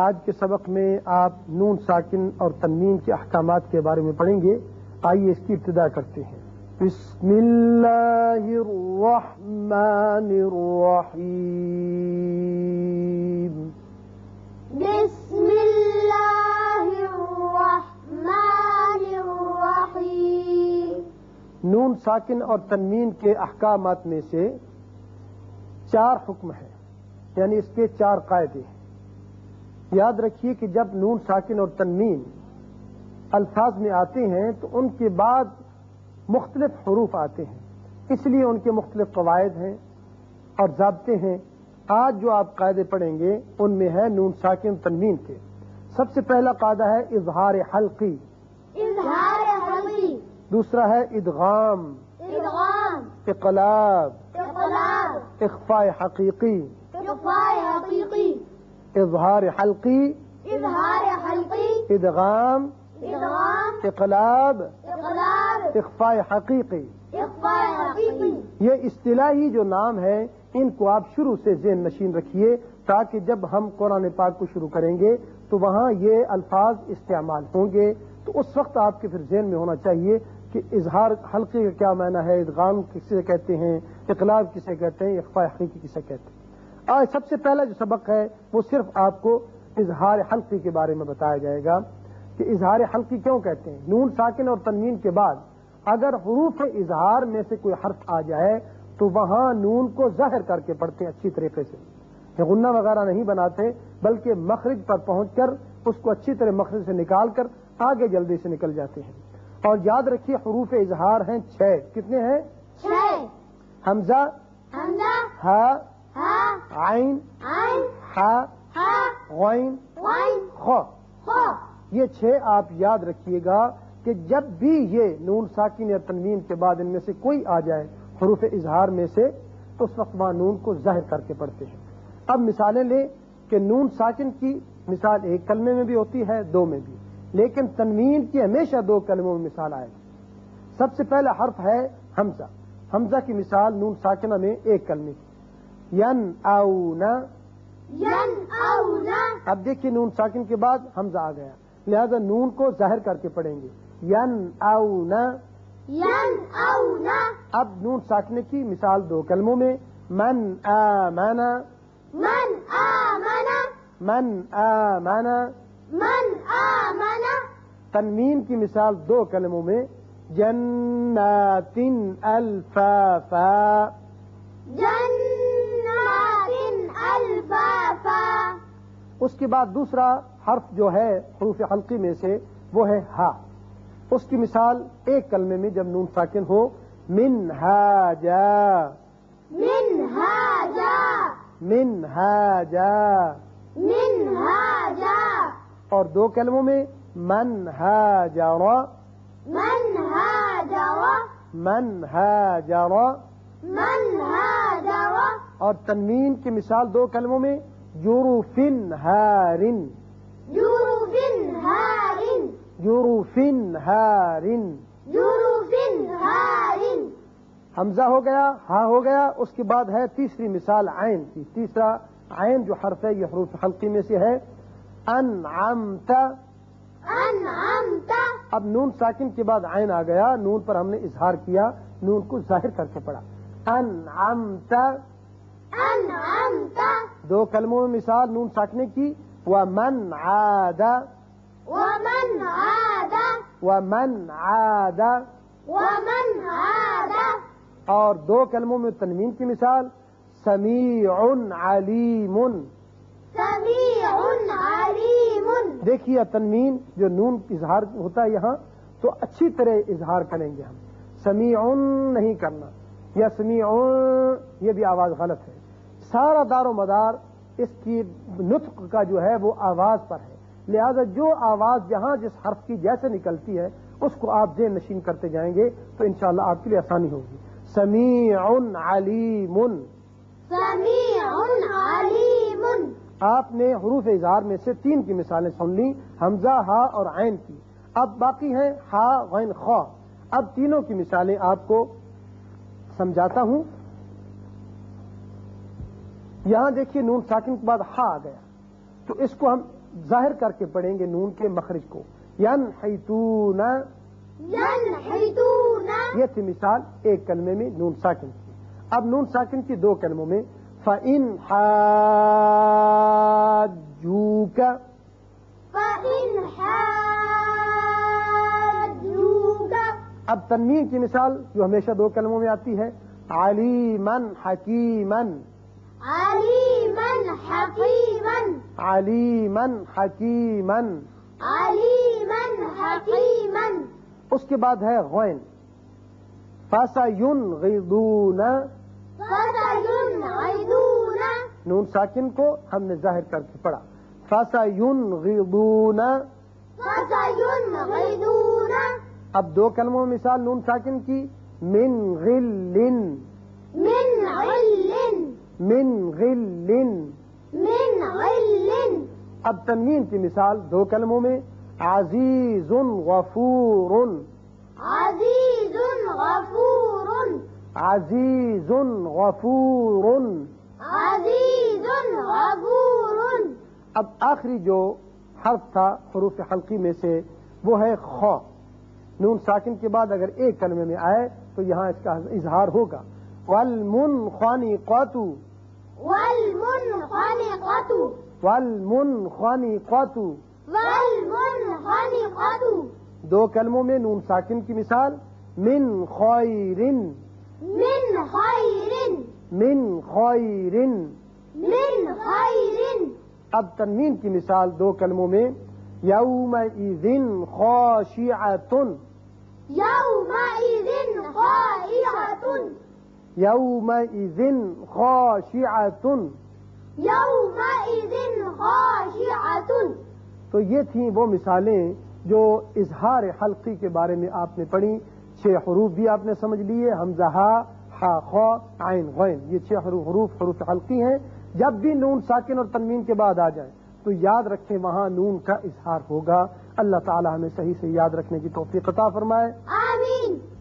آج کے سبق میں آپ نون ساکن اور تنوین کے احکامات کے بارے میں پڑھیں گے۔ آئیے اس کی ابتدا کرتے ہیں۔ بسم اللہ الرحمن الرحیم۔ بسم اللہ الرحمن الرحیم۔ نون ساکن اور تنوین کے احکامات میں سے چار حکم ہیں یعنی اس کے چار قاعدے ہیں۔ یاد رکھیے کہ جب نون ساکن اور تنوین الفاظ میں آتے ہیں تو ان کے بعد مختلف حروف آتے ہیں۔ اس لیے ان کے مختلف قواعد ہیں اور ضابطے ہیں۔ آج جو آپ قاعدے پڑھیں گے ان میں ہے نون ساکن تنوین کے۔ سب سے پہلا قاعدہ ہے اظہار حلقی۔ اظہار حلقی۔ دوسرا ہے ادغام۔ ادغام۔ اقلاب۔ اقلاب۔ اخفاء حقیقی۔ اخفاء حقیقی۔ اظہار حلقی اظہار حلقی ادغام ادغام اقلاب اقلاب اخفاء حقیقی اخفاء حقیقی یہ اصطلاحی جو نام ہے ان کو آپ شروع سے ذہن نشین رکھیے تاکہ جب ہم قرآن پاک کو شروع کریں گے تو وہاں یہ الفاظ استعمال ہوں گے۔ تو اس وقت آپ کے پھر ذہن میں ہونا چاہیے کہ اظہار حلقے کا کیا معنی ہے ادغام کسے کہتے ہیں اقلاب کسے کہتے ہیں اخفاء حقیقی کسے کہتے ہیں۔ آج سب سے پہلا جو سبق ہے وہ صرف آپ کو اظہار حلقی کے بارے میں بتایا جائے گا کہ اظہار حلقی کیوں کہتے ہیں؟ نون ساکن اور تنوین کے بعد اگر حروف اظہار میں سے کوئی حرف آ جائے تو وہاں نون کو ظاہر کر کے پڑھتے ہیں اچھی طریقے سے۔ غنہ وغیرہ نہیں بناتے بلکہ مخرج پر پہنچ کر اس کو اچھی طرح مخرج سے نکال کر آگے جلدی سے نکل جاتے ہیں۔ اور یاد رکھیے حروف اظہار ہیں چھ۔ کتنے ہیں؟ حمزہ حمزہ۔ ہا ہا عین عین ہا ہا غین غین خو خو یہ چھ آپ یاد رکھیے گا کہ جب بھی یہ نون ساکن یا تنوین کے بعد ان میں سے کوئی آ جائے حروف اظہار میں سے تو اس وقت وہاں نون کو ظاہر کر کے پڑھتے ہیں۔ اب مثالیں لیں کہ نون ساکن کی مثال ایک کلمے میں بھی ہوتی ہے دو میں بھی۔ لیکن تنوین کی ہمیشہ دو کلموں میں مثال آئے۔ گی سب سے پہلا حرف ہے حمزہ۔ حمزہ کی مثال نون ساکنہ میں ایک کلمے کی۔ ین اونا ین اونا اب دیکھیے نون ساکن کے بعد حمزہ آ گیا۔ لہذا نون کو ظاہر کر کے پڑھیں گے۔ ین اونا ین اونا اب نون ساکنے کی مثال دو کلموں میں۔ من آمنا من آمنا من آمنا من آمنا تنوین کی مثال دو کلموں میں۔ جنات الفافا. جنات اس کے بعد دوسرا حرف جو ہے حروف حلقی میں سے وہ ہے ہا۔ اس کی مثال ایک کلمے میں جب نون ساکن ہو من جا۔ من هاجا من جا۔ من هاجا اور دو کلموں میں من هاجر من هاجر من هاجر من هاجر اور تنوین کی مثال دو کلموں میں یوروفن ہارن جروف هار. یوروفن ہارن جروف هار. حمزہ ہو گیا ہا ہو گیا اس کے بعد ہے تیسری مثال عین کی تیسرا عین جو حرف ہے یہ حروف حلقی میں سے ہے۔ انعمت. أنعمت اب نون ساکن کے بعد عین آ گیا نون پر ہم نے اظہار کیا نون کو ظاہر کر کے پڑھا۔ انعمت. أنعمت دو کلموں میں مثال نون ساکنے کی ومن عاد. ومن عاد. ومن عاد. ومن عاد. اور دو کلموں میں تنوین کی مثال سمیع علیم سميع عليم. دیکھیے تنوین جو نون اظہار ہوتا ہے یہاں تو اچھی طرح اظہار کریں گے ہم۔ سمیع نہیں کرنا۔ یا سمیع یہ بھی آواز غلط ہے۔ سارا دار و مدار اس کی نطق کا جو ہے وہ آواز پر ہے۔ لہذا جو آواز جہاں جس حرف کی جیسے نکلتی ہے اس کو آپ ذہن نشین کرتے جائیں گے تو انشاءاللہ آپ کے لیے آسانی ہوگی۔ سمیع علیم سميع عليم آپ نے حروف اظہار میں سے تین کی مثالیں سن لی حمزہ ہا اور عین کی۔ اب باقی ہیں ہا غین خا۔ اب تینوں کی مثالیں آپ کو سمجھاتا ہوں۔ یہاں دیکھیے نون ساکن کے بعد ہا آ گیا۔ تو اس کو ہم ظاہر کر کے پڑھیں گے نون کے مخرج کو۔ ین ينحتون یہ تھی مثال ایک کلمے میں نون ساکن کی۔ اب نون ساکن کی دو کلموں میں فَإِنْ حَاجُّوكَ فإن حاجوك اب تنوین کی مثال جو ہمیشہ دو کلموں میں آتی ہے علیمن حکیمن عليما حكيما۔ علیمن حکیمن عليما حكيما۔ اس کے بعد ہے غوین فاسا یون غیدون نون ساکن کو ہم نے ظاہر کر کے پڑھا۔ فاسا یون غیدون اب دو کلموں میں مثال نون ساکن کی من غلن من غل من غلن من غل اب تنوین کی مثال دو کلموں میں عزیز غفور عزيز غفور عزیز غفور عزيز غفور اب آخری جو حرف تھا حروف حلقی میں سے وہ ہے خو نون ساکن کے بعد اگر ایک کلمے میں آئے تو یہاں اس کا اظہار ہوگا۔ والمن خوانی قاتو والمنخنقة والمن خوانی قاتو والمنخنقة دو کلموں میں نون ساکن کی مثال۔ من خیرن من خير من خیرن من خير اب تنوین کی مثال دو کلموں میں۔ یوم خاشعتن يومئذ خاشعتن يومئذ خاشعة. تو یہ تھیں وہ مثالیں جو اظہار حلقی کے بارے میں آپ نے پڑھی چھ حروف بھی آپ نے سمجھ لیے حمزہ ہا ہا خو عین غین یہ چھ حروف حروف حروف حلقی ہیں۔ جب بھی نون ساکن اور تنوین کے بعد آ جائیں تو یاد رکھیں وہاں نون کا اظہار ہوگا۔ اللہ تعالی ہمیں صحیح سے یاد رکھنے کی توفیق عطا فرمائے۔ آمین۔